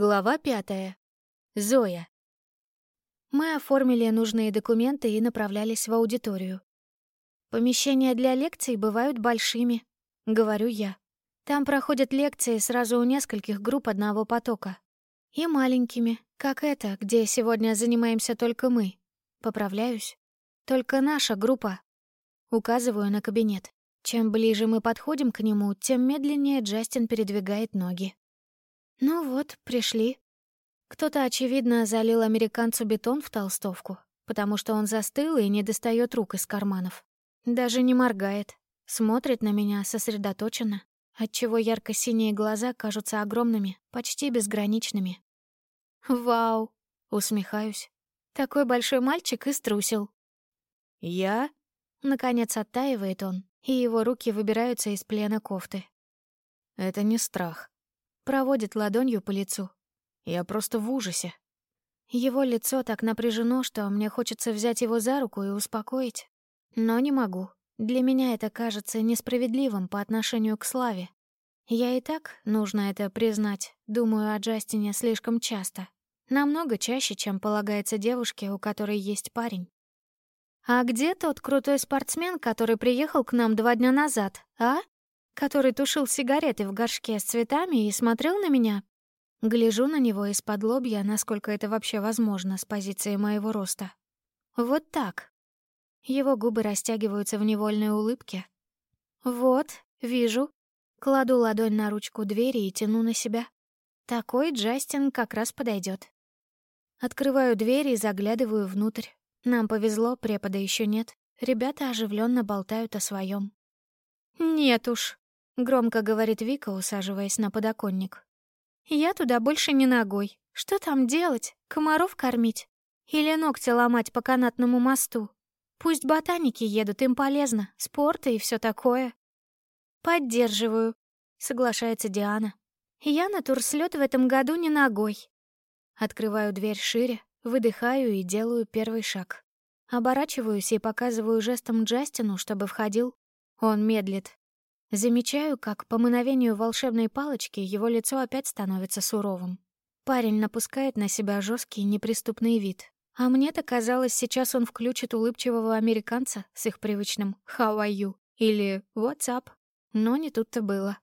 Глава пятая. Зоя. Мы оформили нужные документы и направлялись в аудиторию. Помещения для лекций бывают большими, говорю я. Там проходят лекции сразу у нескольких групп одного потока. И маленькими, как это, где сегодня занимаемся только мы. Поправляюсь. Только наша группа. Указываю на кабинет. Чем ближе мы подходим к нему, тем медленнее Джастин передвигает ноги. Ну вот, пришли. Кто-то, очевидно, залил американцу бетон в толстовку, потому что он застыл и не достает рук из карманов. Даже не моргает, смотрит на меня сосредоточенно, отчего ярко-синие глаза кажутся огромными, почти безграничными. «Вау!» — усмехаюсь. «Такой большой мальчик и струсил». «Я?» — наконец оттаивает он, и его руки выбираются из плена кофты. «Это не страх», Проводит ладонью по лицу. Я просто в ужасе. Его лицо так напряжено, что мне хочется взять его за руку и успокоить. Но не могу. Для меня это кажется несправедливым по отношению к Славе. Я и так, нужно это признать, думаю о Джастине слишком часто. Намного чаще, чем полагается девушке, у которой есть парень. «А где тот крутой спортсмен, который приехал к нам два дня назад, а?» Который тушил сигареты в горшке с цветами и смотрел на меня. Гляжу на него из-под лобья, насколько это вообще возможно с позиции моего роста. Вот так. Его губы растягиваются в невольной улыбке. Вот, вижу. Кладу ладонь на ручку двери и тяну на себя. Такой Джастин как раз подойдет. Открываю дверь и заглядываю внутрь. Нам повезло, препода еще нет. Ребята оживленно болтают о своем. Нет уж, Громко говорит Вика, усаживаясь на подоконник. «Я туда больше не ногой. Что там делать? Комаров кормить? Или ногти ломать по канатному мосту? Пусть ботаники едут, им полезно, спорта и все такое». «Поддерживаю», — соглашается Диана. «Я на турслет в этом году не ногой». Открываю дверь шире, выдыхаю и делаю первый шаг. Оборачиваюсь и показываю жестом Джастину, чтобы входил. Он медлит, Замечаю, как по мановению волшебной палочки его лицо опять становится суровым. Парень напускает на себя жесткий неприступный вид. А мне-то казалось, сейчас он включит улыбчивого американца с их привычным «How are you?» или «What's up?». Но не тут-то было.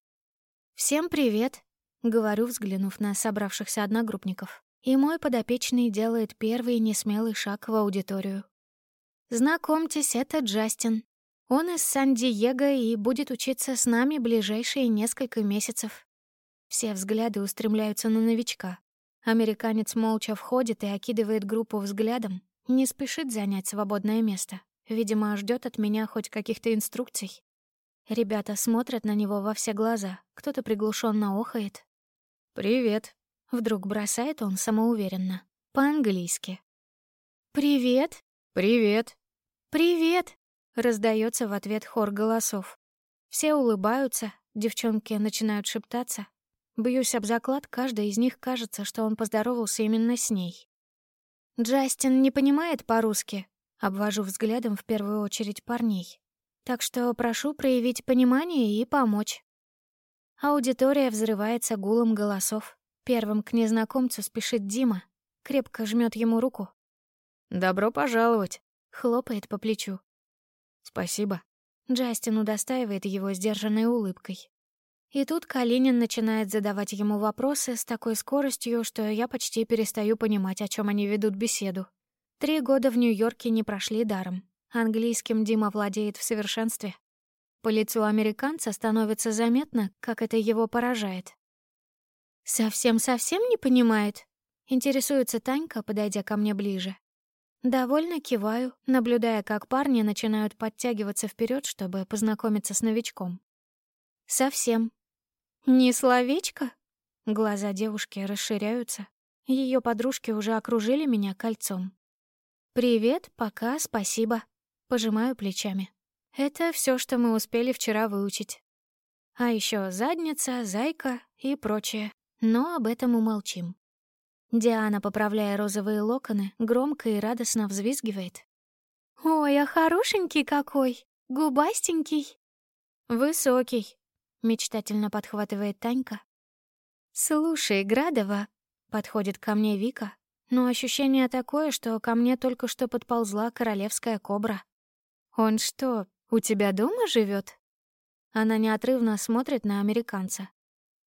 «Всем привет!» — говорю, взглянув на собравшихся одногруппников. И мой подопечный делает первый несмелый шаг в аудиторию. «Знакомьтесь, это Джастин, он из Сан-Диего и будет учиться с нами ближайшие несколько месяцев. Все взгляды устремляются на новичка. Американец молча входит и окидывает группу взглядом, не спешит занять свободное место. Видимо, ждет от меня хоть каких-то инструкций. Ребята смотрят на него во все глаза, кто-то приглушенно охает. «Привет», — вдруг бросает он самоуверенно, по-английски. «Привет». «Привет». «Привет», Раздается в ответ хор голосов. Все улыбаются, девчонки начинают шептаться. Бьюсь об заклад, каждая из них кажется, что он поздоровался именно с ней. Джастин не понимает по-русски. Обвожу взглядом в первую очередь парней. Так что прошу проявить понимание и помочь. Аудитория взрывается гулом голосов. Первым к незнакомцу спешит Дима, крепко жмет ему руку. «Добро пожаловать», — хлопает по плечу. «Спасибо». Джастин удостаивает его сдержанной улыбкой. И тут Калинин начинает задавать ему вопросы с такой скоростью, что я почти перестаю понимать, о чем они ведут беседу. Три года в Нью-Йорке не прошли даром. Английским Дима владеет в совершенстве. По лицу американца становится заметно, как это его поражает. «Совсем-совсем не понимает?» — интересуется Танька, подойдя ко мне ближе. Довольно киваю, наблюдая, как парни начинают подтягиваться вперед, чтобы познакомиться с новичком. Совсем. Не словечко? Глаза девушки расширяются. Ее подружки уже окружили меня кольцом. «Привет, пока, спасибо». Пожимаю плечами. Это все, что мы успели вчера выучить. А еще задница, зайка и прочее. Но об этом умолчим. Диана, поправляя розовые локоны, громко и радостно взвизгивает. «Ой, а хорошенький какой! Губастенький!» «Высокий!» — мечтательно подхватывает Танька. «Слушай, Градова!» — Подходит ко мне Вика, но ощущение такое, что ко мне только что подползла королевская кобра. «Он что, у тебя дома живет? Она неотрывно смотрит на американца.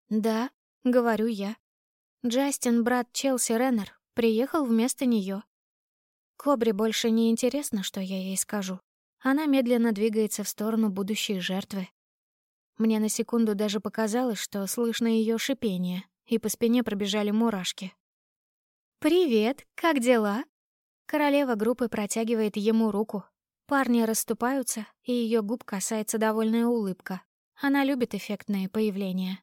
«Да», — говорю я. Джастин, брат Челси Реннер, приехал вместо нее. Кобре больше не интересно, что я ей скажу. Она медленно двигается в сторону будущей жертвы. Мне на секунду даже показалось, что слышно ее шипение, и по спине пробежали мурашки. «Привет, как дела?» Королева группы протягивает ему руку. Парни расступаются, и ее губ касается довольная улыбка. Она любит эффектные появления.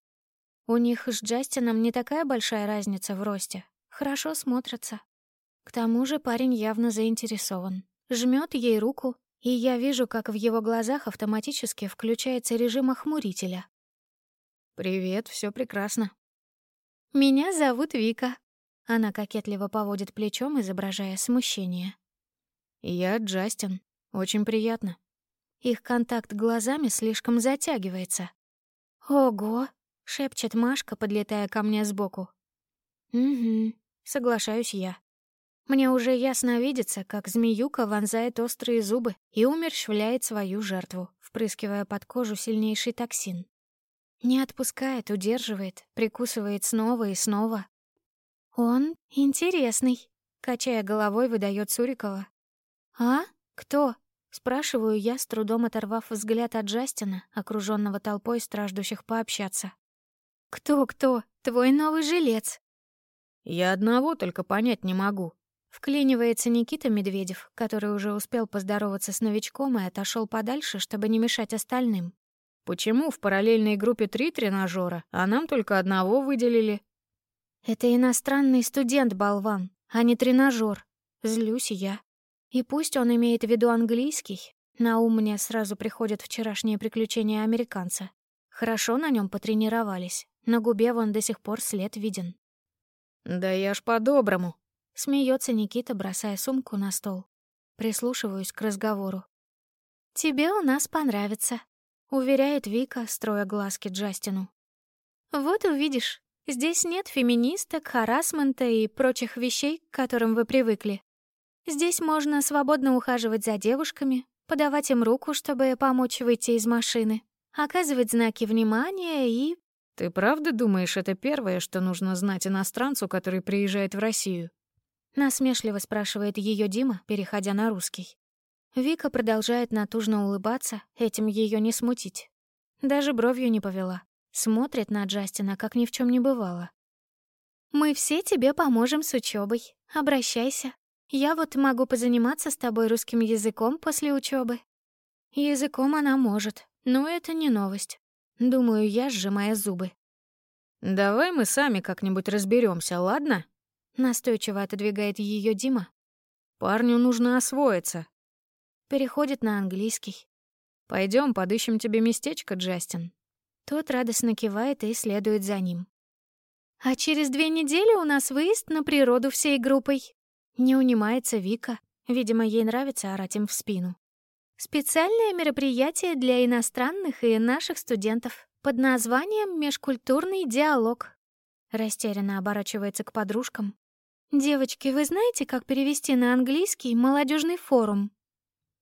У них с Джастином не такая большая разница в росте. Хорошо смотрятся. К тому же парень явно заинтересован. Жмет ей руку, и я вижу, как в его глазах автоматически включается режим охмурителя. «Привет, все прекрасно». «Меня зовут Вика». Она кокетливо поводит плечом, изображая смущение. «Я Джастин. Очень приятно». Их контакт глазами слишком затягивается. «Ого!» Шепчет Машка, подлетая ко мне сбоку. Угу, соглашаюсь я. Мне уже ясно видится, как змеюка вонзает острые зубы и умерщвляет свою жертву, впрыскивая под кожу сильнейший токсин. Не отпускает, удерживает, прикусывает снова и снова. «Он интересный», — качая головой, выдает Сурикова. «А? Кто?» — спрашиваю я, с трудом оторвав взгляд от Джастина, окруженного толпой страждущих пообщаться. «Кто-кто? Твой новый жилец?» «Я одного только понять не могу», — вклинивается Никита Медведев, который уже успел поздороваться с новичком и отошел подальше, чтобы не мешать остальным. «Почему в параллельной группе три тренажера, а нам только одного выделили?» «Это иностранный студент-болван, а не тренажер. Злюсь я. И пусть он имеет в виду английский, на ум мне сразу приходят вчерашние приключения американца. Хорошо на нем потренировались. На губе вон до сих пор след виден. «Да я ж по-доброму», — смеется Никита, бросая сумку на стол. Прислушиваюсь к разговору. «Тебе у нас понравится», — уверяет Вика, строя глазки Джастину. «Вот увидишь, здесь нет феминисток, харасмента и прочих вещей, к которым вы привыкли. Здесь можно свободно ухаживать за девушками, подавать им руку, чтобы помочь выйти из машины, оказывать знаки внимания и «Ты правда думаешь, это первое, что нужно знать иностранцу, который приезжает в Россию?» Насмешливо спрашивает ее Дима, переходя на русский. Вика продолжает натужно улыбаться, этим ее не смутить. Даже бровью не повела. Смотрит на Джастина, как ни в чем не бывало. «Мы все тебе поможем с учебой. Обращайся. Я вот могу позаниматься с тобой русским языком после учебы. Языком она может, но это не новость. Думаю, я, сжимая зубы. «Давай мы сами как-нибудь разберемся, ладно?» Настойчиво отодвигает ее Дима. «Парню нужно освоиться». Переходит на английский. Пойдем, подыщем тебе местечко, Джастин». Тот радостно кивает и следует за ним. «А через две недели у нас выезд на природу всей группой». Не унимается Вика. Видимо, ей нравится орать им в спину. Специальное мероприятие для иностранных и наших студентов под названием «Межкультурный диалог». Растерянно оборачивается к подружкам. «Девочки, вы знаете, как перевести на английский молодежный форум?»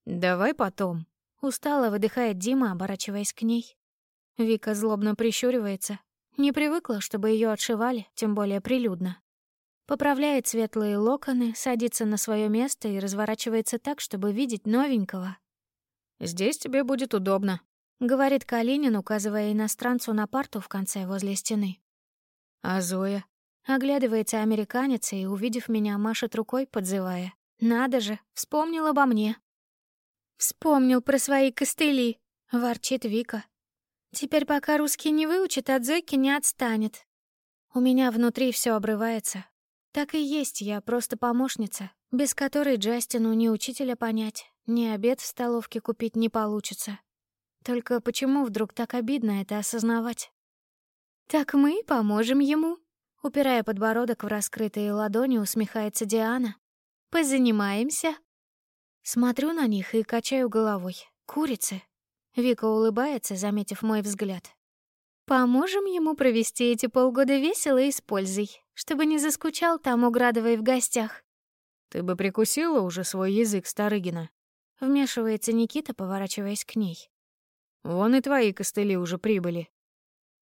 «Давай потом», — устало выдыхает Дима, оборачиваясь к ней. Вика злобно прищуривается. Не привыкла, чтобы ее отшивали, тем более прилюдно. Поправляет светлые локоны, садится на свое место и разворачивается так, чтобы видеть новенького. «Здесь тебе будет удобно», — говорит Калинин, указывая иностранцу на парту в конце возле стены. «А Зоя?» Оглядывается американец и, увидев меня, машет рукой, подзывая. «Надо же, вспомнил обо мне». «Вспомнил про свои костыли», — ворчит Вика. «Теперь, пока русский не выучит, от Зойки не отстанет. У меня внутри все обрывается. Так и есть, я просто помощница, без которой Джастину ни учителя понять, ни обед в столовке купить не получится. Только почему вдруг так обидно это осознавать? «Так мы поможем ему», — упирая подбородок в раскрытые ладони, усмехается Диана. «Позанимаемся». Смотрю на них и качаю головой. Курицы. Вика улыбается, заметив мой взгляд. «Поможем ему провести эти полгода весело и с пользой. чтобы не заскучал там у Градовой в гостях. «Ты бы прикусила уже свой язык, Старыгина?» Вмешивается Никита, поворачиваясь к ней. «Вон и твои костыли уже прибыли».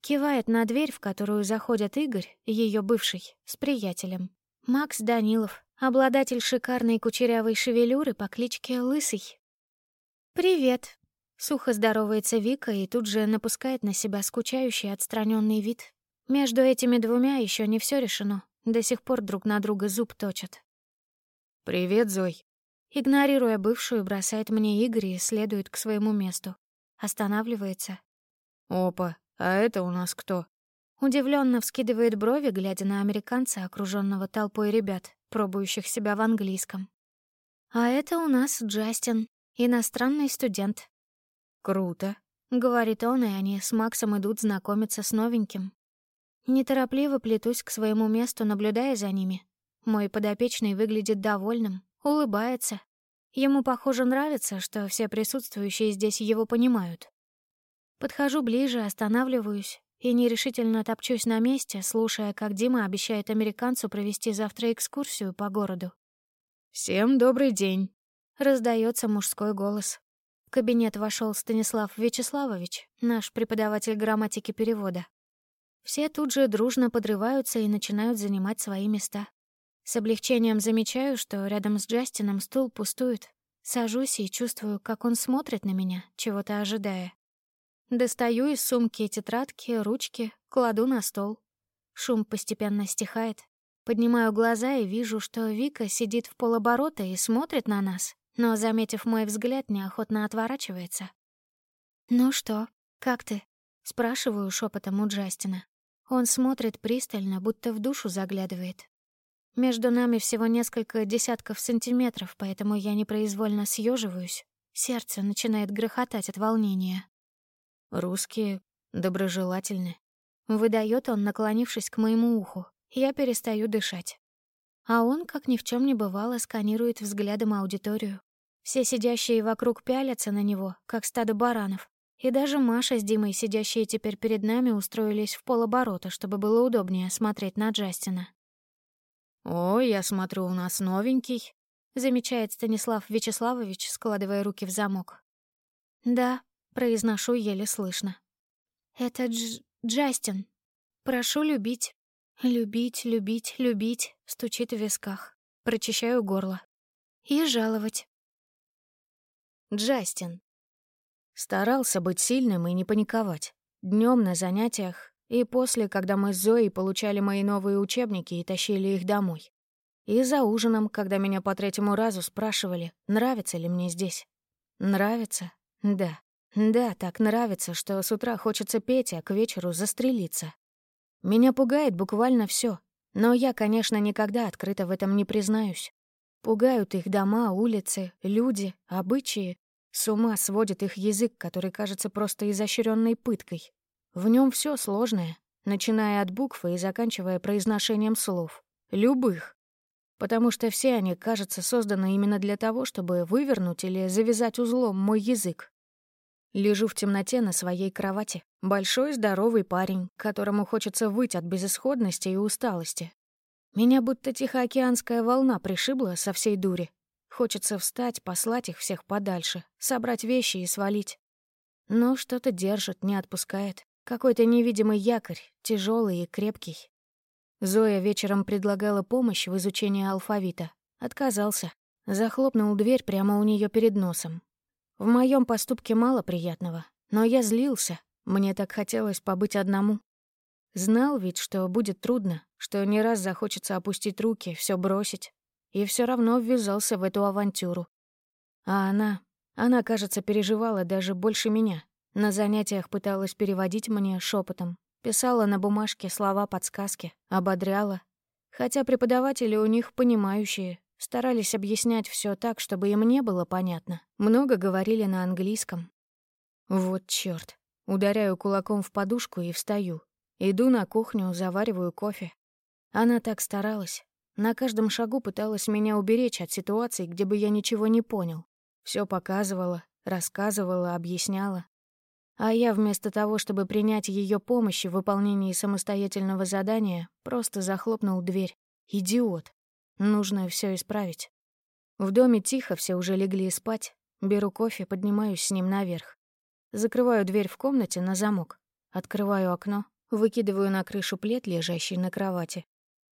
Кивает на дверь, в которую заходят Игорь, ее бывший, с приятелем. Макс Данилов, обладатель шикарной кучерявой шевелюры по кличке Лысый. «Привет», — сухо здоровается Вика и тут же напускает на себя скучающий отстраненный вид. Между этими двумя еще не все решено, до сих пор друг на друга зуб точат. «Привет, Зой». Игнорируя бывшую, бросает мне Игорь и следует к своему месту. Останавливается. «Опа, а это у нас кто?» Удивленно вскидывает брови, глядя на американца, окруженного толпой ребят, пробующих себя в английском. «А это у нас Джастин, иностранный студент». «Круто», — говорит он, и они с Максом идут знакомиться с новеньким. Неторопливо плетусь к своему месту, наблюдая за ними, мой подопечный выглядит довольным, улыбается. Ему, похоже, нравится, что все присутствующие здесь его понимают. Подхожу ближе, останавливаюсь и нерешительно топчусь на месте, слушая, как Дима обещает американцу провести завтра экскурсию по городу. «Всем добрый день!» — раздается мужской голос. В кабинет вошел Станислав Вячеславович, наш преподаватель грамматики перевода. Все тут же дружно подрываются и начинают занимать свои места. С облегчением замечаю, что рядом с Джастином стул пустует. Сажусь и чувствую, как он смотрит на меня, чего-то ожидая. Достаю из сумки тетрадки, ручки, кладу на стол. Шум постепенно стихает. Поднимаю глаза и вижу, что Вика сидит в полоборота и смотрит на нас, но, заметив мой взгляд, неохотно отворачивается. «Ну что, как ты?» — спрашиваю шепотом у Джастина. Он смотрит пристально, будто в душу заглядывает. Между нами всего несколько десятков сантиметров, поэтому я непроизвольно съеживаюсь. Сердце начинает грохотать от волнения. «Русские доброжелательны», — выдает он, наклонившись к моему уху. Я перестаю дышать. А он, как ни в чем не бывало, сканирует взглядом аудиторию. Все сидящие вокруг пялятся на него, как стадо баранов. И даже Маша с Димой, сидящие теперь перед нами, устроились в полоборота, чтобы было удобнее смотреть на Джастина. «Ой, я смотрю, у нас новенький», — замечает Станислав Вячеславович, складывая руки в замок. «Да», — произношу еле слышно. «Это Дж... Джастин. Прошу любить. Любить, любить, любить», — стучит в висках. Прочищаю горло. «И жаловать». Джастин. Старался быть сильным и не паниковать. Днем на занятиях и после, когда мы с Зоей получали мои новые учебники и тащили их домой. И за ужином, когда меня по третьему разу спрашивали, нравится ли мне здесь. Нравится? Да. Да, так нравится, что с утра хочется петь, а к вечеру застрелиться. Меня пугает буквально все, но я, конечно, никогда открыто в этом не признаюсь. Пугают их дома, улицы, люди, обычаи. С ума сводит их язык, который кажется просто изощренной пыткой. В нем все сложное, начиная от букв и заканчивая произношением слов. Любых. Потому что все они, кажется, созданы именно для того, чтобы вывернуть или завязать узлом мой язык. Лежу в темноте на своей кровати. Большой здоровый парень, которому хочется выть от безысходности и усталости. Меня будто тихоокеанская волна пришибла со всей дури. Хочется встать, послать их всех подальше, собрать вещи и свалить. Но что-то держит, не отпускает. Какой-то невидимый якорь, тяжелый и крепкий. Зоя вечером предлагала помощь в изучении алфавита. Отказался. Захлопнул дверь прямо у нее перед носом. В моем поступке мало приятного, но я злился. Мне так хотелось побыть одному. Знал ведь, что будет трудно, что не раз захочется опустить руки, все бросить. И все равно ввязался в эту авантюру. А она, она, кажется, переживала даже больше меня. На занятиях пыталась переводить мне шепотом, писала на бумажке слова-подсказки, ободряла. Хотя преподаватели у них понимающие, старались объяснять все так, чтобы им не было понятно. Много говорили на английском. Вот чёрт. Ударяю кулаком в подушку и встаю. Иду на кухню, завариваю кофе. Она так старалась. На каждом шагу пыталась меня уберечь от ситуаций, где бы я ничего не понял. Все показывала, рассказывала, объясняла. А я вместо того, чтобы принять ее помощь в выполнении самостоятельного задания, просто захлопнул дверь. Идиот. Нужно все исправить. В доме тихо, все уже легли спать. Беру кофе, поднимаюсь с ним наверх. Закрываю дверь в комнате на замок. Открываю окно, выкидываю на крышу плед, лежащий на кровати.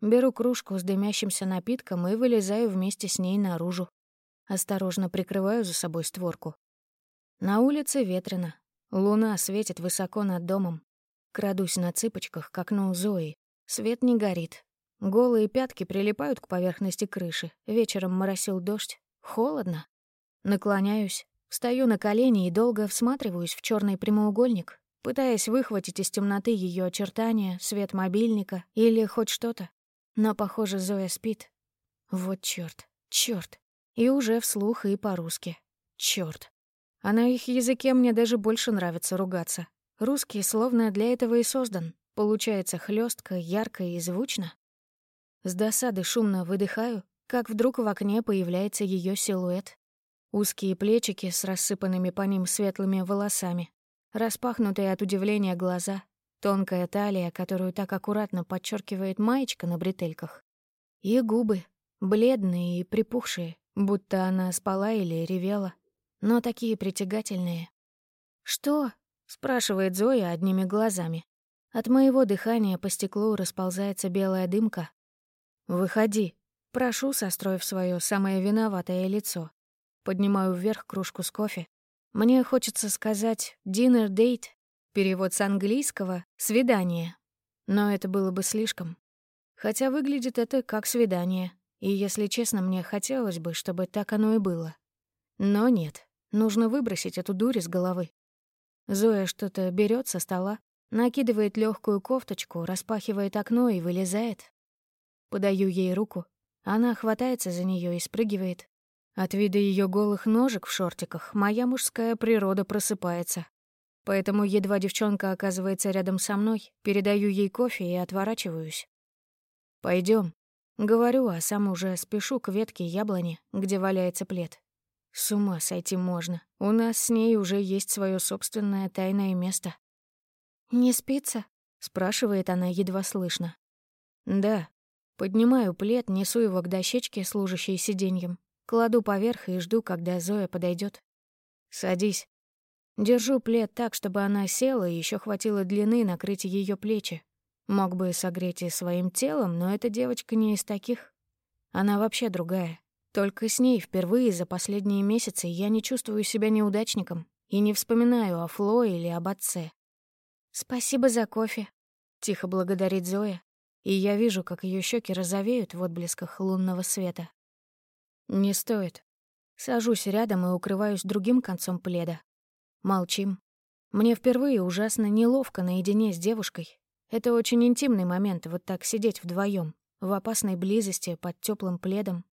Беру кружку с дымящимся напитком и вылезаю вместе с ней наружу. Осторожно прикрываю за собой створку. На улице ветрено. Луна светит высоко над домом. Крадусь на цыпочках к окну Зои. Свет не горит. Голые пятки прилипают к поверхности крыши. Вечером моросил дождь. Холодно. Наклоняюсь, встаю на колени и долго всматриваюсь в черный прямоугольник, пытаясь выхватить из темноты ее очертания, свет мобильника или хоть что-то. Но, похоже, Зоя спит. Вот чёрт, чёрт. И уже вслух и по-русски. Чёрт. А на их языке мне даже больше нравится ругаться. Русский словно для этого и создан. Получается хлестко, ярко и звучно. С досады шумно выдыхаю, как вдруг в окне появляется ее силуэт. Узкие плечики с рассыпанными по ним светлыми волосами, распахнутые от удивления глаза, тонкая талия, которую так аккуратно подчеркивает маечка на бретельках, и губы, бледные и припухшие, будто она спала или ревела, но такие притягательные. «Что?» — спрашивает Зоя одними глазами. От моего дыхания по стеклу расползается белая дымка. «Выходи», — прошу, состроив свое самое виноватое лицо. Поднимаю вверх кружку с кофе. Мне хочется сказать «dinner date», перевод с английского «свидание». Но это было бы слишком. Хотя выглядит это как свидание. И, если честно, мне хотелось бы, чтобы так оно и было. Но нет, нужно выбросить эту дурь из головы. Зоя что-то берет со стола, накидывает легкую кофточку, распахивает окно и вылезает. Подаю ей руку. Она хватается за нее и спрыгивает. От вида ее голых ножек в шортиках моя мужская природа просыпается. Поэтому едва девчонка оказывается рядом со мной, передаю ей кофе и отворачиваюсь. Пойдем, говорю, а сам уже спешу к ветке яблони, где валяется плед. С ума сойти можно. У нас с ней уже есть свое собственное тайное место. «Не спится?» — спрашивает она едва слышно. «Да». Поднимаю плед, несу его к дощечке, служащей сиденьем, Кладу поверх и жду, когда Зоя подойдет. «Садись». Держу плед так, чтобы она села и еще хватило длины накрыть ее плечи. Мог бы согреть и своим телом, но эта девочка не из таких. Она вообще другая. Только с ней впервые за последние месяцы я не чувствую себя неудачником и не вспоминаю о Фло или об отце. «Спасибо за кофе», — тихо благодарит Зоя, и я вижу, как ее щеки розовеют в отблесках лунного света. Не стоит. Сажусь рядом и укрываюсь другим концом пледа. Молчим. Мне впервые ужасно неловко наедине с девушкой. Это очень интимный момент, вот так сидеть вдвоем, в опасной близости, под теплым пледом,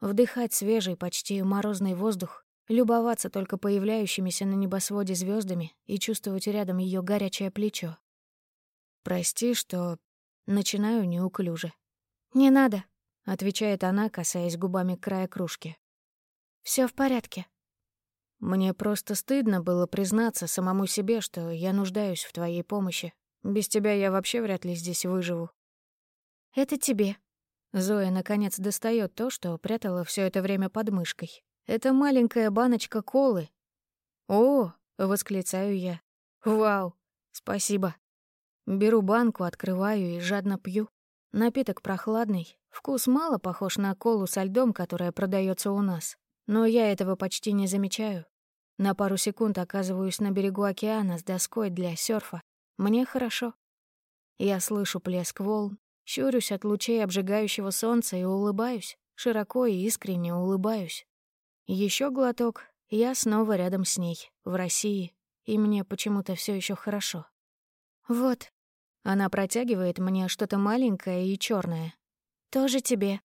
вдыхать свежий, почти морозный воздух, любоваться только появляющимися на небосводе звездами и чувствовать рядом ее горячее плечо. Прости, что начинаю неуклюже. «Не надо», отвечает она, касаясь губами края кружки. Все в порядке. Мне просто стыдно было признаться самому себе, что я нуждаюсь в твоей помощи. Без тебя я вообще вряд ли здесь выживу. Это тебе. Зоя наконец достает то, что прятала все это время под мышкой. Это маленькая баночка колы. О, восклицаю я. Вау, спасибо. Беру банку, открываю и жадно пью. Напиток прохладный, Вкус мало похож на колу со льдом, которая продается у нас. Но я этого почти не замечаю. На пару секунд оказываюсь на берегу океана с доской для серфа. Мне хорошо. Я слышу плеск волн, щурюсь от лучей обжигающего солнца и улыбаюсь, широко и искренне улыбаюсь. Еще глоток, я снова рядом с ней, в России, и мне почему-то все еще хорошо. Вот. Она протягивает мне что-то маленькое и черное, «Тоже тебе».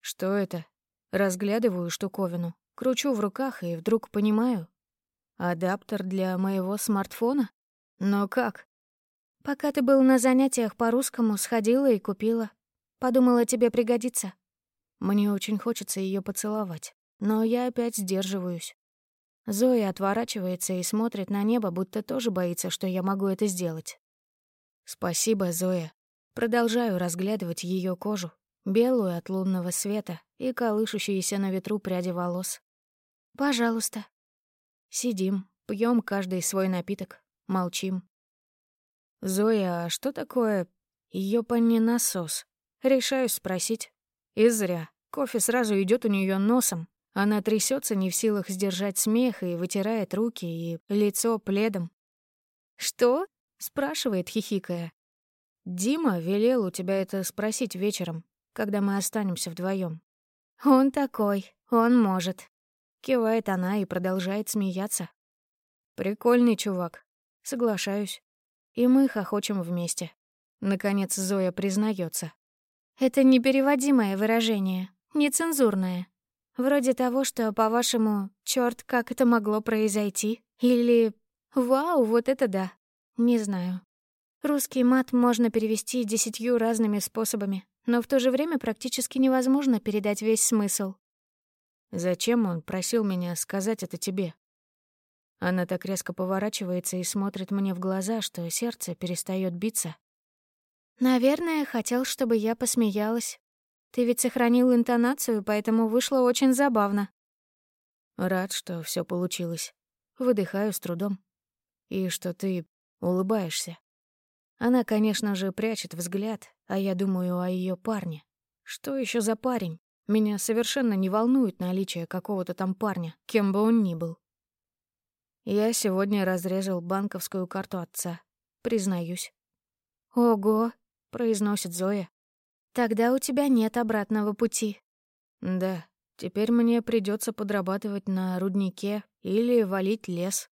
«Что это?» Разглядываю штуковину, кручу в руках и вдруг понимаю. Адаптер для моего смартфона? Но как? Пока ты был на занятиях по-русскому, сходила и купила. Подумала, тебе пригодится. Мне очень хочется ее поцеловать, но я опять сдерживаюсь. Зоя отворачивается и смотрит на небо, будто тоже боится, что я могу это сделать. «Спасибо, Зоя». Продолжаю разглядывать ее кожу, белую от лунного света и колышущиеся на ветру пряди волос. «Пожалуйста». Сидим, пьем каждый свой напиток, молчим. «Зоя, а что такое ёпани-насос?» Решаюсь спросить. И зря. Кофе сразу идет у нее носом. Она трясется не в силах сдержать смех и вытирает руки и лицо пледом. «Что?» — спрашивает, хихикая. «Дима велел у тебя это спросить вечером, когда мы останемся вдвоем. «Он такой, он может». Кивает она и продолжает смеяться. «Прикольный чувак. Соглашаюсь. И мы хохочем вместе». Наконец Зоя признается. «Это непереводимое выражение, нецензурное. Вроде того, что, по-вашему, чёрт, как это могло произойти? Или «Вау, вот это да». Не знаю. Русский мат можно перевести десятью разными способами, но в то же время практически невозможно передать весь смысл. Зачем он просил меня сказать это тебе? Она так резко поворачивается и смотрит мне в глаза, что сердце перестает биться. Наверное, хотел, чтобы я посмеялась. Ты ведь сохранил интонацию, поэтому вышло очень забавно. Рад, что все получилось. Выдыхаю с трудом. И что ты улыбаешься. Она, конечно же, прячет взгляд, а я думаю о ее парне. Что еще за парень? Меня совершенно не волнует наличие какого-то там парня, кем бы он ни был. Я сегодня разрезал банковскую карту отца. Признаюсь. «Ого!» — произносит Зоя. Тогда у тебя нет обратного пути. Да, теперь мне придется подрабатывать на руднике или валить лес.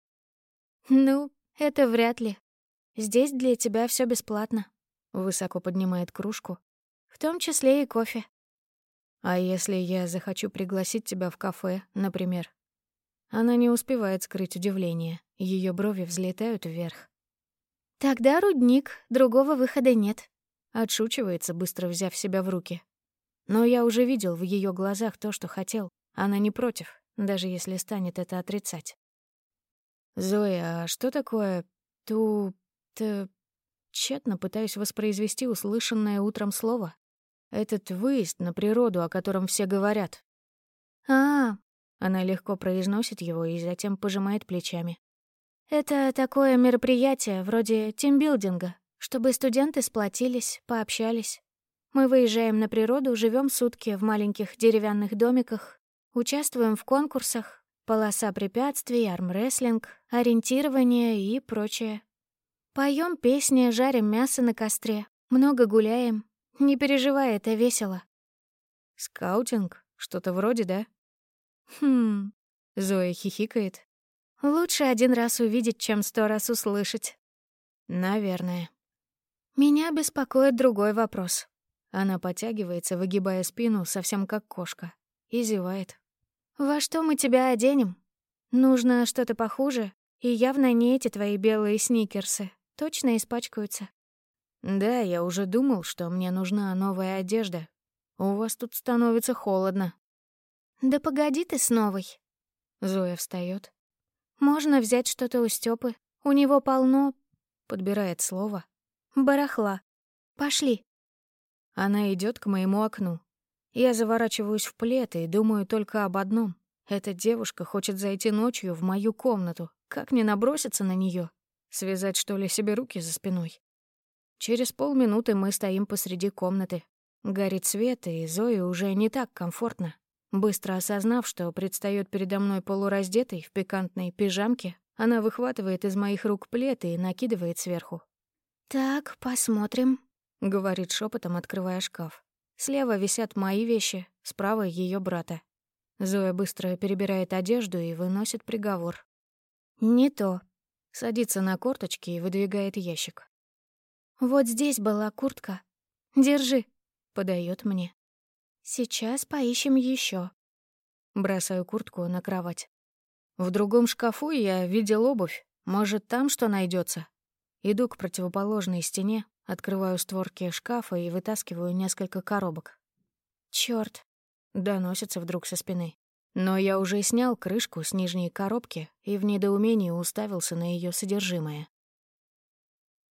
Ну, это вряд ли. Здесь для тебя все бесплатно. Высоко поднимает кружку. В том числе и кофе. А если я захочу пригласить тебя в кафе, например? Она не успевает скрыть удивление. Ее брови взлетают вверх. Тогда рудник, другого выхода нет. Отшучивается, быстро взяв себя в руки. Но я уже видел в ее глазах то, что хотел. Она не против, даже если станет это отрицать. «Зоя, а что такое ту... т...» Тщетно пытаюсь воспроизвести услышанное утром слово. Этот выезд на природу, о котором все говорят. а, Она легко произносит его и затем пожимает плечами. «Это такое мероприятие, вроде тимбилдинга, чтобы студенты сплотились, пообщались. Мы выезжаем на природу, живем сутки в маленьких деревянных домиках, участвуем в конкурсах, полоса препятствий, армрестлинг, ориентирование и прочее. Поем песни, жарим мясо на костре, много гуляем. Не переживай, это весело. Скаутинг? Что-то вроде, да? Хм. Зоя хихикает. Лучше один раз увидеть, чем сто раз услышать. Наверное. Меня беспокоит другой вопрос. Она потягивается, выгибая спину, совсем как кошка, и зевает. «Во что мы тебя оденем? Нужно что-то похуже, и явно не эти твои белые сникерсы. Точно испачкаются». «Да, я уже думал, что мне нужна новая одежда. У вас тут становится холодно». «Да погоди ты с новой». Зоя встает. «Можно взять что-то у Стёпы. У него полно...» Подбирает слово. Барахла. Пошли. Она идет к моему окну. Я заворачиваюсь в плед и думаю только об одном. Эта девушка хочет зайти ночью в мою комнату. Как не наброситься на нее? Связать, что ли, себе руки за спиной? Через полминуты мы стоим посреди комнаты. Горит свет, и Зое уже не так комфортно. Быстро осознав, что предстаёт передо мной полураздетой в пикантной пижамке, она выхватывает из моих рук плед и накидывает сверху. «Так, посмотрим», — говорит шепотом, открывая шкаф. Слева висят мои вещи, справа — ее брата. Зоя быстро перебирает одежду и выносит приговор. «Не то». Садится на корточки и выдвигает ящик. «Вот здесь была куртка. Держи», — подает мне. «Сейчас поищем еще. Бросаю куртку на кровать. В другом шкафу я видел обувь. Может, там что найдется? Иду к противоположной стене, открываю створки шкафа и вытаскиваю несколько коробок. Чёрт! Доносится вдруг со спины. Но я уже снял крышку с нижней коробки и в недоумении уставился на ее содержимое.